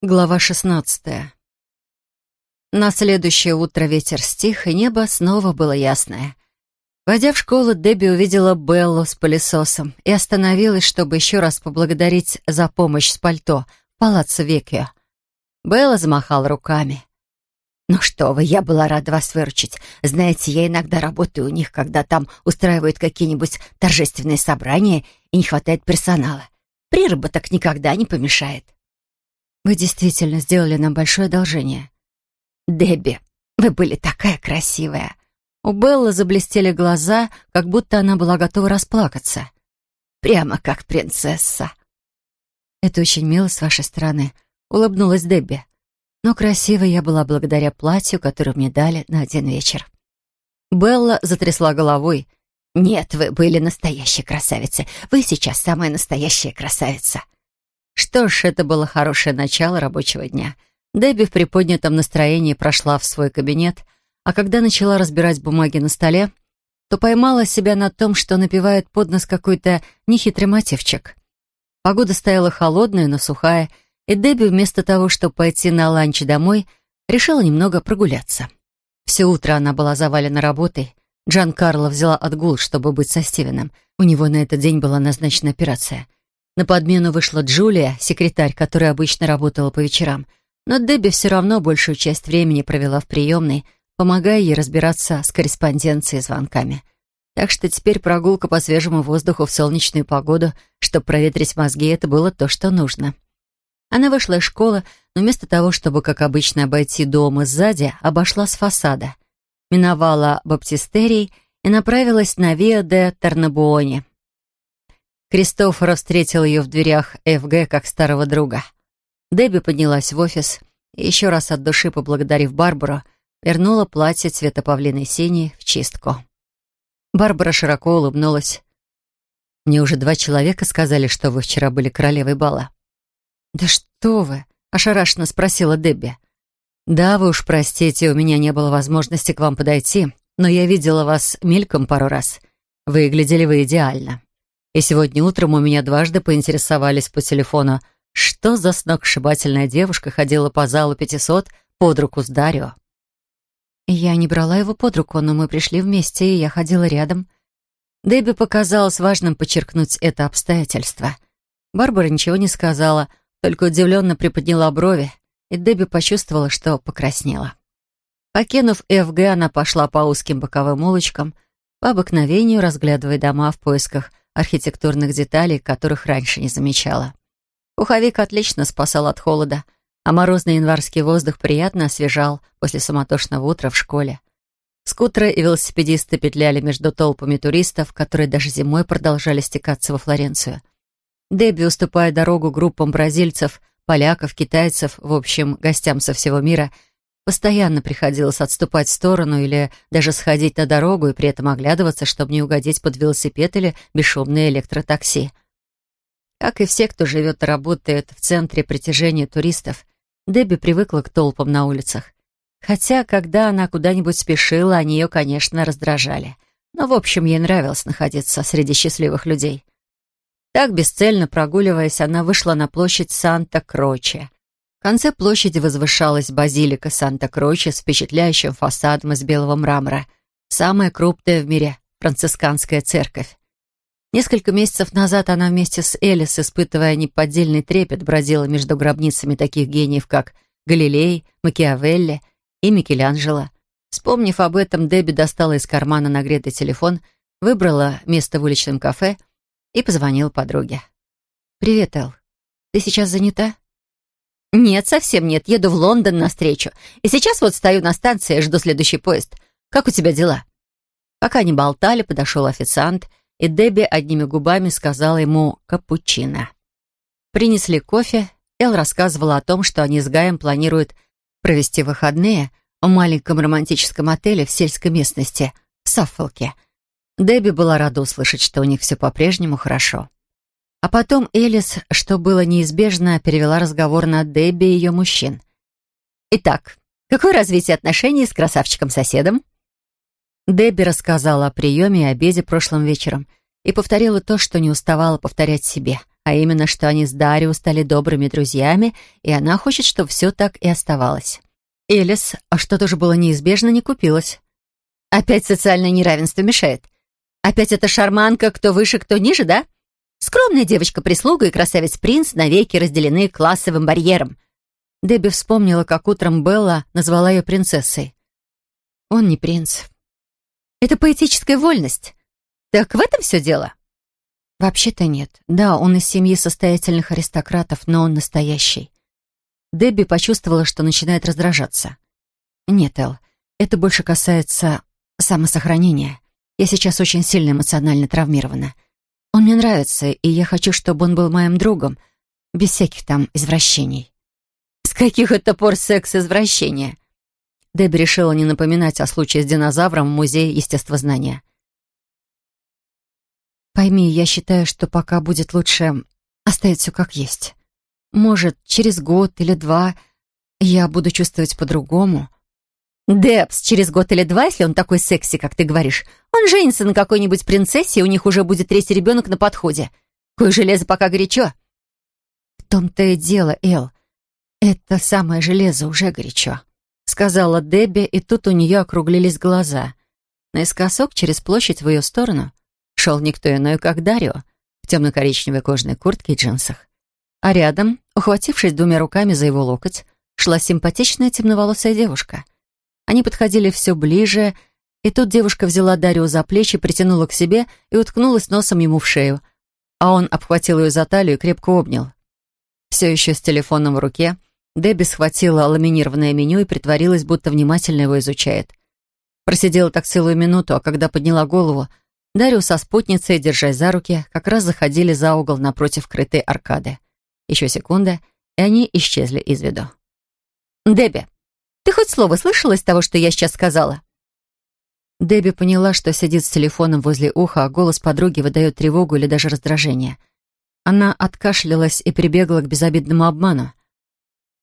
Глава шестнадцатая. На следующее утро ветер стих, и небо снова было ясное. Войдя в школу, Дебби увидела Беллу с пылесосом и остановилась, чтобы еще раз поблагодарить за помощь с пальто в палаццо Векио. Белла замахала руками. «Ну что вы, я была рада вас выручить. Знаете, я иногда работаю у них, когда там устраивают какие-нибудь торжественные собрания и не хватает персонала. Приработок никогда не помешает». Вы действительно сделали нам большое одолжение. Дебби, вы были такая красивая. У Беллы заблестели глаза, как будто она была готова расплакаться. Прямо как принцесса. Это очень мило с вашей стороны, улыбнулась Дебби. Но красивой я была благодаря платью, которое мне дали на один вечер. Белла затрясла головой. «Нет, вы были настоящей красавицей. Вы сейчас самая настоящая красавица». Что ж, это было хорошее начало рабочего дня. Дебби в приподнятом настроении прошла в свой кабинет, а когда начала разбирать бумаги на столе, то поймала себя на том, что напевает под нос какой-то нехитрый мотивчик. Погода стояла холодная, но сухая, и Дебби вместо того, чтобы пойти на ланч домой, решила немного прогуляться. Все утро она была завалена работой. Джан Карло взяла отгул, чтобы быть со Стивеном. У него на этот день была назначена операция — на подмену вышла Джулия, секретарь, которая обычно работала по вечерам. Но Дебби все равно большую часть времени провела в приемной, помогая ей разбираться с корреспонденцией и звонками. Так что теперь прогулка по свежему воздуху в солнечную погоду, чтобы проветрить мозги, это было то, что нужно. Она вышла из школы, но вместо того, чтобы, как обычно, обойти дом сзади, обошла с фасада. Миновала баптистерий и направилась на Виа де Тарнабуоне, Кристофор встретил ее в дверях ФГ как старого друга. Дебби поднялась в офис и, еще раз от души поблагодарив Барбару, вернула платье цвета павлиной синей в чистку. Барбара широко улыбнулась. «Мне уже два человека сказали, что вы вчера были королевой бала». «Да что вы!» — ошарашенно спросила Дебби. «Да, вы уж простите, у меня не было возможности к вам подойти, но я видела вас мельком пару раз. Выглядели вы идеально». И сегодня утром у меня дважды поинтересовались по телефону, что за сногсшибательная девушка ходила по залу 500 под руку с Дарио. Я не брала его под руку, но мы пришли вместе, и я ходила рядом. Дебби показалось важным подчеркнуть это обстоятельство. Барбара ничего не сказала, только удивленно приподняла брови, и Дебби почувствовала, что покраснела. Покинув ФГ, она пошла по узким боковым улочкам, по обыкновению разглядывая дома в поисках архитектурных деталей, которых раньше не замечала. Пуховик отлично спасал от холода, а морозный январский воздух приятно освежал после суматошного утра в школе. Скутеры и велосипедисты петляли между толпами туристов, которые даже зимой продолжали стекаться во Флоренцию. Дебби, уступая дорогу группам бразильцев, поляков, китайцев, в общем, гостям со всего мира — Постоянно приходилось отступать в сторону или даже сходить на дорогу и при этом оглядываться, чтобы не угодить под велосипед или бесшумное электротакси. Как и все, кто живет и работает в центре притяжения туристов, Дебби привыкла к толпам на улицах. Хотя, когда она куда-нибудь спешила, они ее, конечно, раздражали. Но, в общем, ей нравилось находиться среди счастливых людей. Так, бесцельно прогуливаясь, она вышла на площадь Санта-Кроче, в конце площади возвышалась базилика Санта-Кроче с впечатляющим фасадом из белого мрамора, самая крупная в мире францисканская церковь. Несколько месяцев назад она вместе с Элис, испытывая неподдельный трепет, бродила между гробницами таких гениев, как Галилей, Макиавелли и Микеланджело. Вспомнив об этом, Дебби достала из кармана нагретый телефон, выбрала место в уличном кафе и позвонила подруге. «Привет, Эл. Ты сейчас занята?» «Нет, совсем нет. Еду в Лондон на встречу. И сейчас вот стою на станции, жду следующий поезд. Как у тебя дела?» Пока они болтали, подошел официант, и Дебби одними губами сказала ему «капучино». Принесли кофе. Эл рассказывала о том, что они с Гаем планируют провести выходные в маленьком романтическом отеле в сельской местности, в Саффолке. Дебби была рада услышать, что у них все по-прежнему хорошо. А потом Элис, что было неизбежно, перевела разговор на Дебби и ее мужчин. «Итак, какое развитие отношений с красавчиком-соседом?» Дебби рассказала о приеме и обеде прошлым вечером и повторила то, что не уставала повторять себе, а именно, что они с Дарио стали добрыми друзьями, и она хочет, чтобы все так и оставалось. Элис, а что тоже было неизбежно, не купилась. Опять социальное неравенство мешает. Опять эта шарманка, кто выше, кто ниже, да? Скромная девочка-прислуга и красавец-принц навеки разделены классовым барьером. Дебби вспомнила, как утром Белла назвала ее принцессой. Он не принц. Это поэтическая вольность. Так в этом все дело? Вообще-то нет. Да, он из семьи состоятельных аристократов, но он настоящий. Дебби почувствовала, что начинает раздражаться. Нет, Эл, это больше касается самосохранения. Я сейчас очень сильно эмоционально травмирована. Он мне нравится, и я хочу, чтобы он был моим другом, без всяких там извращений. С каких это пор секс извращения? Дебби решила не напоминать о случае с динозавром в Музее естествознания. Пойми, я считаю, что пока будет лучше оставить все как есть. Может, через год или два я буду чувствовать по-другому. Депс, через год или два, если он такой секси, как ты говоришь, он женится на какой-нибудь принцессе, и у них уже будет третий ребенок на подходе. Кое железо пока горячо. В том-то и дело, Эл. Это самое железо уже горячо, сказала Дебби, и тут у нее округлились глаза. Наискосок через площадь в ее сторону шел никто иной, как Дарио, в темно-коричневой кожаной куртке и джинсах. А рядом, ухватившись двумя руками за его локоть, шла симпатичная темноволосая девушка. Они подходили все ближе, и тут девушка взяла Дарио за плечи, притянула к себе и уткнулась носом ему в шею, а он обхватил ее за талию и крепко обнял. Все еще с телефоном в руке, Дебби схватила ламинированное меню и притворилась, будто внимательно его изучает. Просидела так целую минуту, а когда подняла голову, Дарио со спутницей, держась за руки, как раз заходили за угол напротив крытой аркады. Еще секунда, и они исчезли из виду. «Дебби, ты хоть слово слышала из того, что я сейчас сказала?» Дебби поняла, что сидит с телефоном возле уха, а голос подруги выдает тревогу или даже раздражение. Она откашлялась и прибегла к безобидному обману.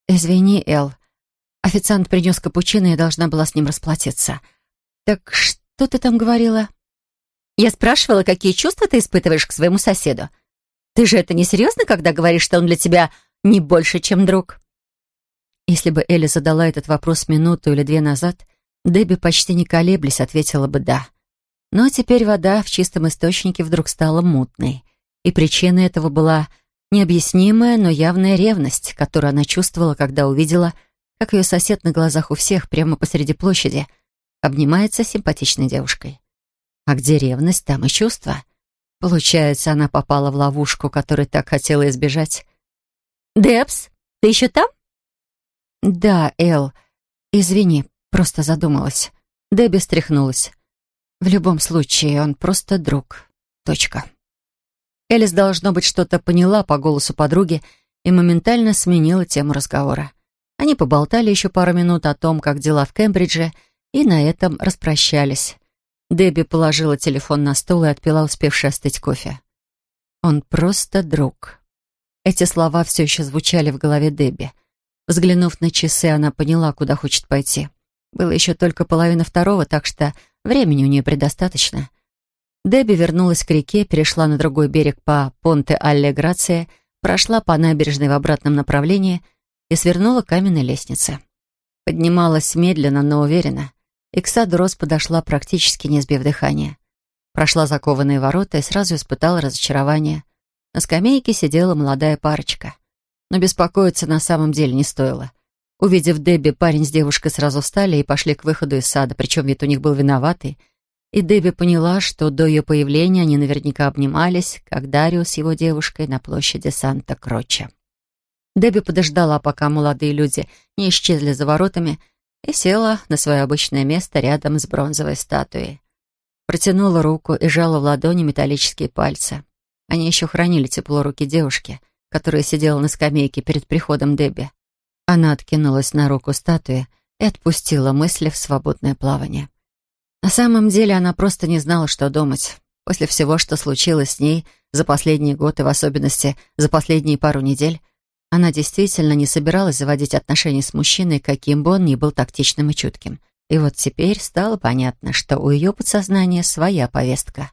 «Извини, Эл. Официант принес капучино, и я должна была с ним расплатиться. Так что ты там говорила?» «Я спрашивала, какие чувства ты испытываешь к своему соседу. Ты же это не серьезно, когда говоришь, что он для тебя не больше, чем друг?» Если бы Элли задала этот вопрос минуту или две назад, Дебби почти не колеблясь ответила бы «да». Но теперь вода в чистом источнике вдруг стала мутной, и причиной этого была необъяснимая, но явная ревность, которую она чувствовала, когда увидела, как ее сосед на глазах у всех прямо посреди площади обнимается симпатичной девушкой. А где ревность, там и чувство — Получается, она попала в ловушку, которой так хотела избежать. «Депс, ты еще там?» «Да, Эл. Извини, просто задумалась». Дебби стряхнулась. «В любом случае, он просто друг. Точка». Элис, должно быть, что-то поняла по голосу подруги и моментально сменила тему разговора. Они поболтали еще пару минут о том, как дела в Кембридже, и на этом распрощались. Дебби положила телефон на стол и отпила успевший остыть кофе. «Он просто друг». Эти слова все еще звучали в голове Дебби. Взглянув на часы, она поняла, куда хочет пойти. Было еще только половина второго, так что времени у нее предостаточно. Дебби вернулась к реке, перешла на другой берег по Понте-Алле-Грация, прошла по набережной в обратном направлении и свернула к каменной лестнице. Поднималась медленно, но уверенно и к саду Рос подошла, практически не сбив дыхания. Прошла закованные ворота и сразу испытала разочарование. На скамейке сидела молодая парочка. Но беспокоиться на самом деле не стоило. Увидев Дебби, парень с девушкой сразу встали и пошли к выходу из сада, причем вид у них был виноватый. И Дебби поняла, что до ее появления они наверняка обнимались, как Дарио с его девушкой на площади Санта-Кроча. Дебби подождала, пока молодые люди не исчезли за воротами, и села на свое обычное место рядом с бронзовой статуей. Протянула руку и жала в ладони металлические пальцы. Они еще хранили тепло руки девушки, которая сидела на скамейке перед приходом Дебби. Она откинулась на руку статуи и отпустила мысли в свободное плавание. На самом деле она просто не знала, что думать. После всего, что случилось с ней за последний год и в особенности за последние пару недель, она действительно не собиралась заводить отношения с мужчиной, каким бы он ни был тактичным и чутким. И вот теперь стало понятно, что у ее подсознания своя повестка.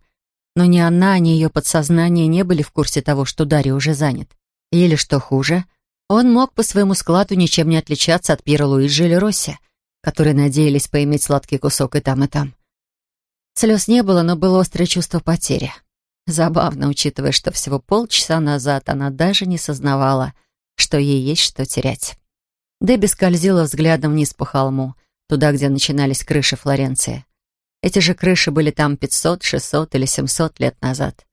Но ни она, ни ее подсознание не были в курсе того, что Дарья уже занят. Или, что хуже, он мог по своему складу ничем не отличаться от Пьера Луиджи или Росси, которые надеялись поиметь сладкий кусок и там, и там. Слез не было, но было острое чувство потери. Забавно, учитывая, что всего полчаса назад она даже не сознавала, что ей есть что терять. Дебби скользила взглядом вниз по холму, туда, где начинались крыши Флоренции. Эти же крыши были там 500, 600 или 700 лет назад.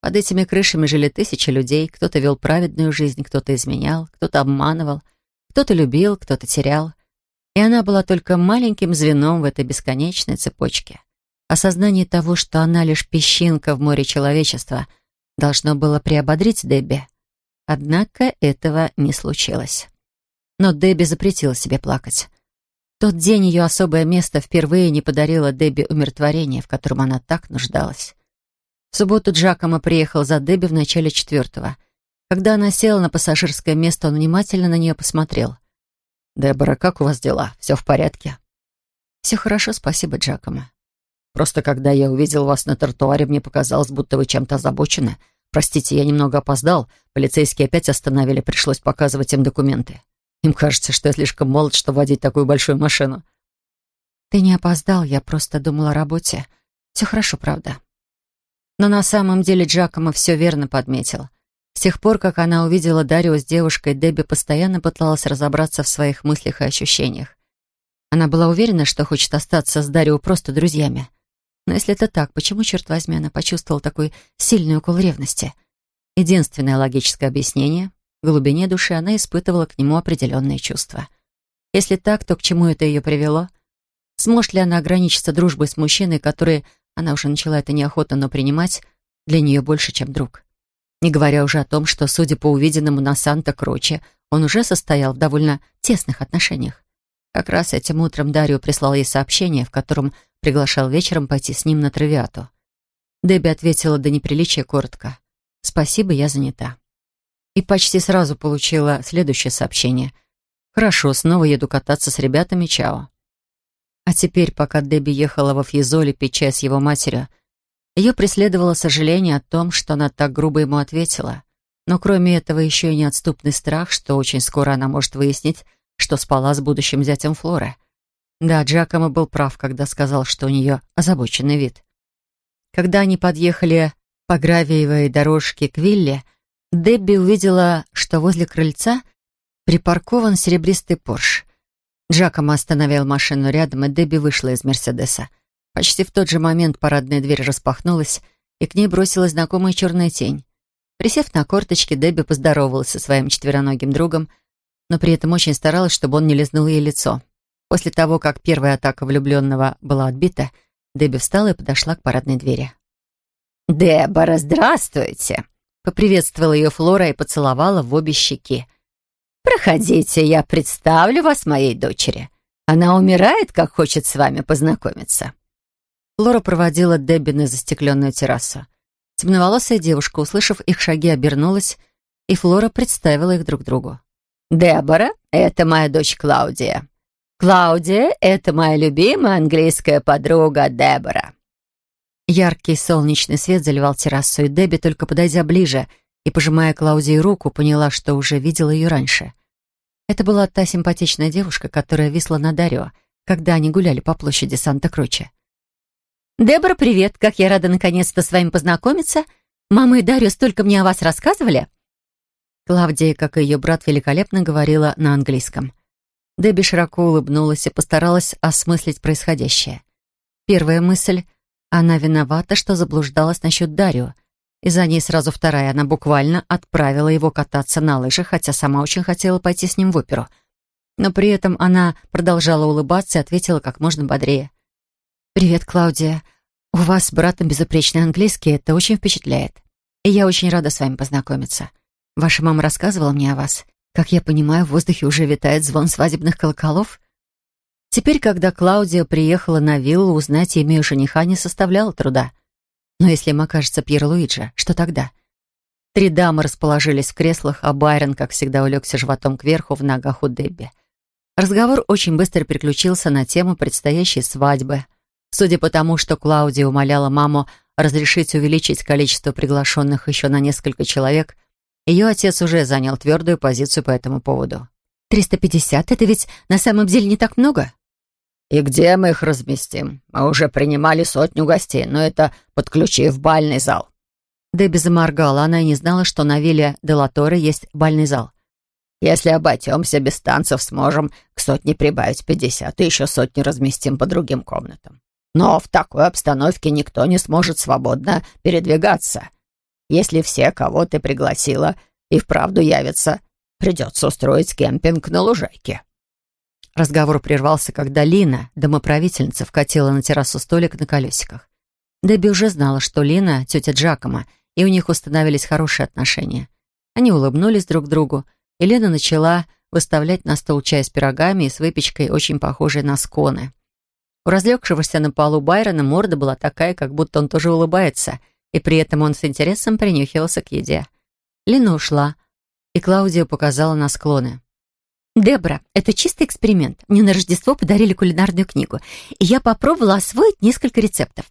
Под этими крышами жили тысячи людей, кто-то вел праведную жизнь, кто-то изменял, кто-то обманывал, кто-то любил, кто-то терял. И она была только маленьким звеном в этой бесконечной цепочке. Осознание того, что она лишь песчинка в море человечества, должно было приободрить Дебби. Однако этого не случилось. Но Дебби запретила себе плакать. Тот день ее особое место впервые не подарило Дебби умиротворение, в котором она так нуждалась. В субботу Джакомо приехал за Дебби в начале четвертого. Когда она села на пассажирское место, он внимательно на нее посмотрел. «Дебора, как у вас дела? Все в порядке?» «Все хорошо, спасибо, Джакомо». Просто когда я увидел вас на тротуаре, мне показалось, будто вы чем-то озабочены. Простите, я немного опоздал. Полицейские опять остановили, пришлось показывать им документы. Им кажется, что я слишком молод, чтобы водить такую большую машину. Ты не опоздал, я просто думала о работе. Все хорошо, правда. Но на самом деле Джакомо все верно подметил. С тех пор, как она увидела Дарио с девушкой, Дебби постоянно пыталась разобраться в своих мыслях и ощущениях. Она была уверена, что хочет остаться с Дарио просто друзьями. Но если это так, почему, черт возьми, она почувствовала такой сильный укол ревности? Единственное логическое объяснение — в глубине души она испытывала к нему определенные чувства. Если так, то к чему это ее привело? Сможет ли она ограничиться дружбой с мужчиной, который, она уже начала это неохотно, но принимать, для нее больше, чем друг? Не говоря уже о том, что, судя по увиденному на Санта-Кроче, он уже состоял в довольно тесных отношениях. Как раз этим утром Дарио прислал ей сообщение, в котором приглашал вечером пойти с ним на травиату. Дебби ответила до неприличия коротко. «Спасибо, я занята». И почти сразу получила следующее сообщение. «Хорошо, снова еду кататься с ребятами, чао». А теперь, пока Дебби ехала во Фьезоле пить чай его матерью, ее преследовало сожаление о том, что она так грубо ему ответила. Но кроме этого еще и неотступный страх, что очень скоро она может выяснить, что спала с будущим зятем Флоры. Да, Джакомо был прав, когда сказал, что у нее озабоченный вид. Когда они подъехали по гравиевой дорожке к вилле, Дебби увидела, что возле крыльца припаркован серебристый Порш. Джакомо остановил машину рядом, и Дебби вышла из Мерседеса. Почти в тот же момент парадная дверь распахнулась, и к ней бросилась знакомая черная тень. Присев на корточки, Дебби поздоровалась со своим четвероногим другом, но при этом очень старалась, чтобы он не лизнул ей лицо. После того, как первая атака влюбленного была отбита, Дебби встала и подошла к парадной двери. «Дебора, здравствуйте!» Поприветствовала ее Флора и поцеловала в обе щеки. «Проходите, я представлю вас моей дочери. Она умирает, как хочет с вами познакомиться». Флора проводила Дебби на застекленную террасу. Темноволосая девушка, услышав их шаги, обернулась, и Флора представила их друг другу. «Дебора, это моя дочь Клаудия. Клаудия — это моя любимая английская подруга Дебора». Яркий солнечный свет заливал террасу, и Дебби, только подойдя ближе и пожимая Клаудии руку, поняла, что уже видела ее раньше. Это была та симпатичная девушка, которая висла на Дарио, когда они гуляли по площади Санта-Круче. «Дебора, привет! Как я рада наконец-то с вами познакомиться! Мама и Дарио столько мне о вас рассказывали!» Клавдия, как и ее брат, великолепно говорила на английском. Дебби широко улыбнулась и постаралась осмыслить происходящее. Первая мысль — она виновата, что заблуждалась насчет Дарио. И за ней сразу вторая. Она буквально отправила его кататься на лыжах, хотя сама очень хотела пойти с ним в оперу. Но при этом она продолжала улыбаться и ответила как можно бодрее. «Привет, Клаудия. У вас с братом безупречный английский, это очень впечатляет. И я очень рада с вами познакомиться. Ваша мама рассказывала мне о вас. Как я понимаю, в воздухе уже витает звон свадебных колоколов. Теперь, когда Клаудия приехала на виллу, узнать имя жениха не составляло труда. Но если им окажется Пьер Луиджи, что тогда? Три дамы расположились в креслах, а Байрон, как всегда, улегся животом кверху в ногах у Дебби. Разговор очень быстро переключился на тему предстоящей свадьбы. Судя по тому, что Клаудия умоляла маму разрешить увеличить количество приглашенных еще на несколько человек, ее отец уже занял твердую позицию по этому поводу. «Триста пятьдесят — это ведь на самом деле не так много?» «И где мы их разместим? Мы уже принимали сотню гостей, но это подключив бальный зал». Дебби заморгала, она и не знала, что на вилле Делаторе есть бальный зал. «Если обойдемся без танцев, сможем к сотне прибавить пятьдесят и еще сотни разместим по другим комнатам. Но в такой обстановке никто не сможет свободно передвигаться. Если все, кого ты пригласила, и вправду явятся, придется устроить кемпинг на лужайке». Разговор прервался, когда Лина, домоправительница, вкатила на террасу столик на колесиках. Дебби уже знала, что Лина — тетя Джакома, и у них установились хорошие отношения. Они улыбнулись друг другу, и Лена начала выставлять на стол чай с пирогами и с выпечкой, очень похожей на сконы. У разлегшегося на полу Байрона морда была такая, как будто он тоже улыбается, и при этом он с интересом принюхивался к еде. Лина ушла, и Клаудия показала на склоны. «Дебра, это чистый эксперимент. Мне на Рождество подарили кулинарную книгу, и я попробовала освоить несколько рецептов.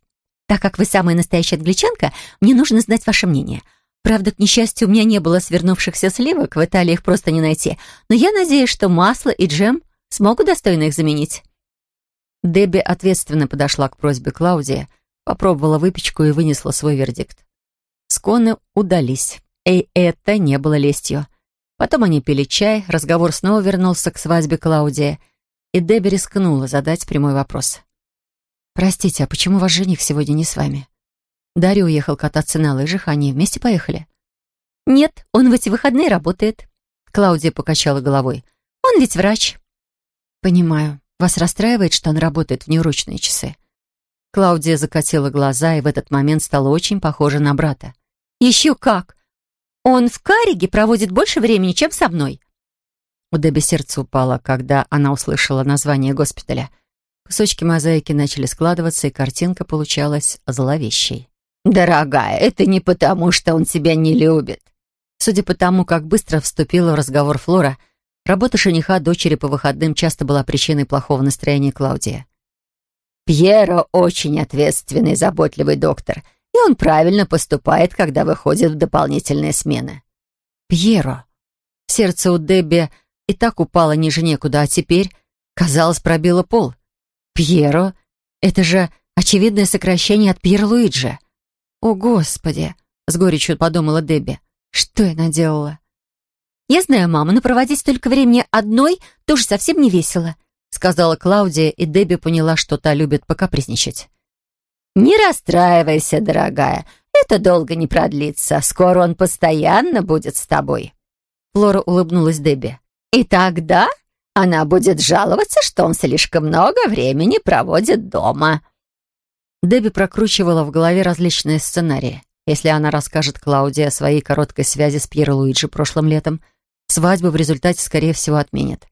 Так как вы самая настоящая англичанка, мне нужно знать ваше мнение. Правда, к несчастью, у меня не было свернувшихся сливок, в Италии их просто не найти, но я надеюсь, что масло и джем смогут достойно их заменить». Дебби ответственно подошла к просьбе Клаудии, попробовала выпечку и вынесла свой вердикт. Сконы удались, и это не было лестью. Потом они пили чай, разговор снова вернулся к свадьбе Клаудии, и Дебби рискнула задать прямой вопрос. «Простите, а почему ваш жених сегодня не с вами? Дарья уехал кататься на лыжах, а они вместе поехали?» «Нет, он в эти выходные работает», — Клаудия покачала головой. «Он ведь врач». «Понимаю. Вас расстраивает, что он работает в неурочные часы?» Клаудия закатила глаза и в этот момент стала очень похожа на брата. «Еще как! Он в Кариге проводит больше времени, чем со мной». У Дебби сердце упало, когда она услышала название госпиталя. Кусочки мозаики начали складываться, и картинка получалась зловещей. «Дорогая, это не потому, что он тебя не любит». Судя по тому, как быстро вступила в разговор Флора, работа жениха дочери по выходным часто была причиной плохого настроения Клаудии. «Пьеро очень ответственный, заботливый доктор, и он правильно поступает, когда выходит в дополнительные смены. Пьеро. Сердце у Дебби и так упало ниже некуда, а теперь, казалось, пробило пол. Пьеро — это же очевидное сокращение от Пьер Луиджи. О, Господи! С горечью подумала Дебби. Что я наделала? «Я знаю, мама, но проводить столько времени одной тоже совсем не весело», сказала Клаудия, и Дебби поняла, что та любит покапризничать. «Не расстраивайся, дорогая. Это долго не продлится. Скоро он постоянно будет с тобой». Флора улыбнулась Дебби. «И тогда она будет жаловаться, что он слишком много времени проводит дома». Дебби прокручивала в голове различные сценарии. Если она расскажет Клаудии о своей короткой связи с Пьеро Луиджи прошлым летом, свадьбу в результате, скорее всего, отменят.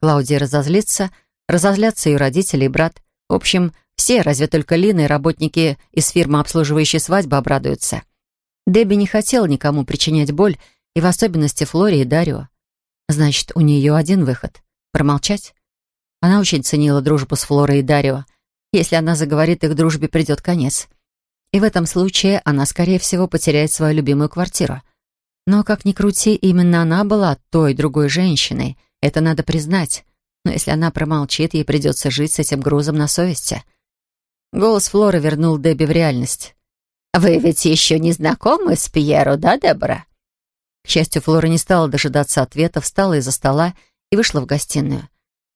Клаудия разозлится, разозлятся ее родители и брат. В общем, все, разве только Лина и работники из фирмы, обслуживающей свадьбы, обрадуются. Дебби не хотела никому причинять боль, и в особенности Флоре и Дарио. Значит, у нее один выход — промолчать. Она очень ценила дружбу с Флорой и Дарио. Если она заговорит, их дружбе придет конец. И в этом случае она, скорее всего, потеряет свою любимую квартиру. Но, как ни крути, именно она была той другой женщиной. Это надо признать. Но если она промолчит, ей придется жить с этим грузом на совести. Голос Флоры вернул Дебби в реальность. «Вы ведь еще не знакомы с Пьеро, да, Дебора?» К счастью, Флора не стала дожидаться ответа, встала из-за стола и вышла в гостиную.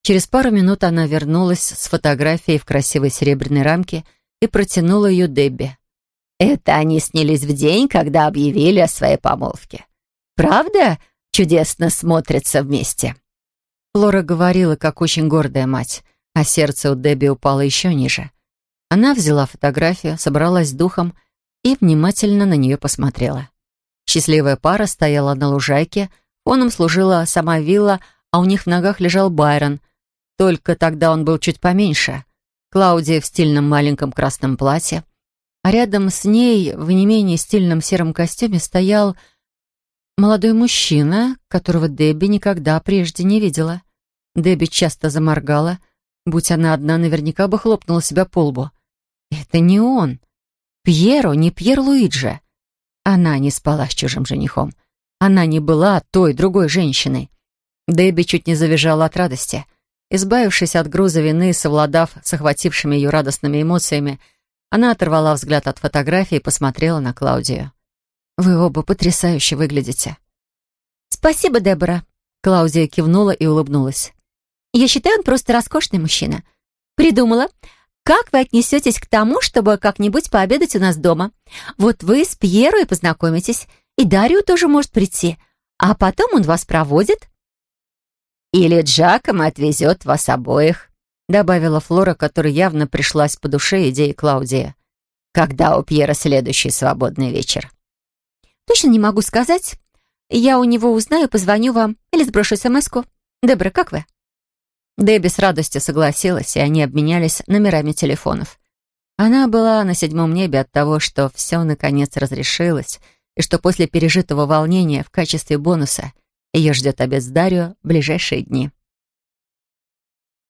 Через пару минут она вернулась с фотографией в красивой серебряной рамке и протянула ее Дебби. «Это они снялись в день, когда объявили о своей помолвке. Правда чудесно смотрятся вместе?» Флора говорила, как очень гордая мать, а сердце у Дебби упало еще ниже. Она взяла фотографию, собралась с духом и внимательно на нее посмотрела. Счастливая пара стояла на лужайке, фоном служила сама вилла, а у них в ногах лежал Байрон. Только тогда он был чуть поменьше. Клаудия в стильном маленьком красном платье, а рядом с ней в не менее стильном сером костюме стоял молодой мужчина, которого Дебби никогда прежде не видела. Дебби часто заморгала. Будь она одна, наверняка бы хлопнула себя по лбу. Это не он. Пьеру не Пьер Луиджи. Она не спала с чужим женихом. Она не была той другой женщиной. Дебби чуть не завизжала от радости. Избавившись от груза вины, совладав с охватившими ее радостными эмоциями, она оторвала взгляд от фотографии и посмотрела на Клаудию. «Вы оба потрясающе выглядите». «Спасибо, Дебора», — Клаудия кивнула и улыбнулась. «Я считаю, он просто роскошный мужчина. Придумала. Как вы отнесетесь к тому, чтобы как-нибудь пообедать у нас дома? Вот вы с Пьеро и познакомитесь, и Дарью тоже может прийти, а потом он вас проводит». «Или Джаком отвезет вас обоих», добавила Флора, которой явно пришлась по душе идея Клаудия. «Когда у Пьера следующий свободный вечер?» «Точно не могу сказать. Я у него узнаю, позвоню вам или сброшу смс-ку. Дебра, как вы?» Дебби с радостью согласилась, и они обменялись номерами телефонов. Она была на седьмом небе от того, что все наконец разрешилось, и что после пережитого волнения в качестве бонуса ее ждет обед с Дарью в ближайшие дни.